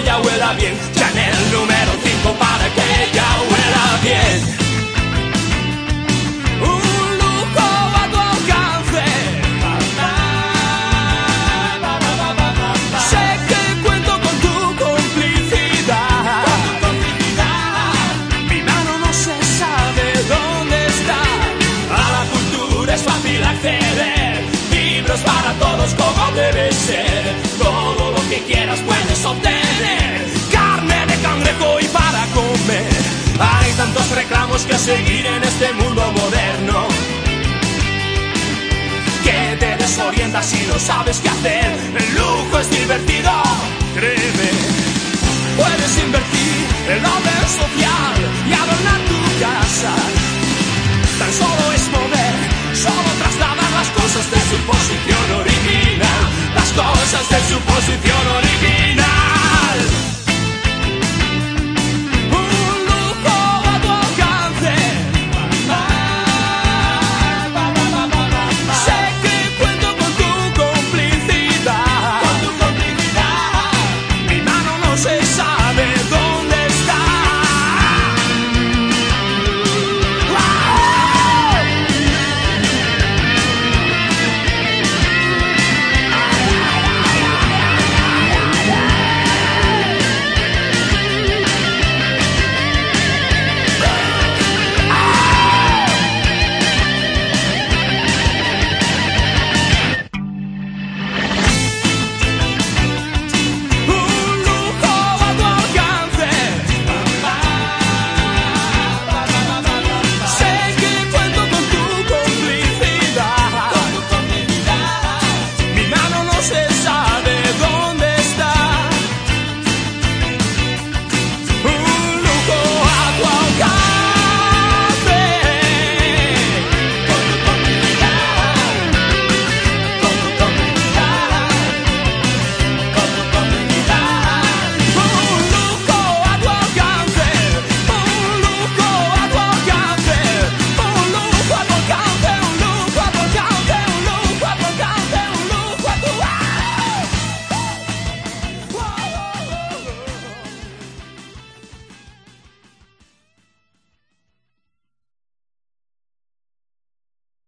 5 para que ella huela bien. que seguir en este mundo moderno. Que te desorientas si no sabes qué hacer. El lujo es divertido, créeme. Puedes invertir en orden social y adornar tu casa. Tan solo es mover, solo trasladar las cosas de su posición original. Las cosas de su posición original.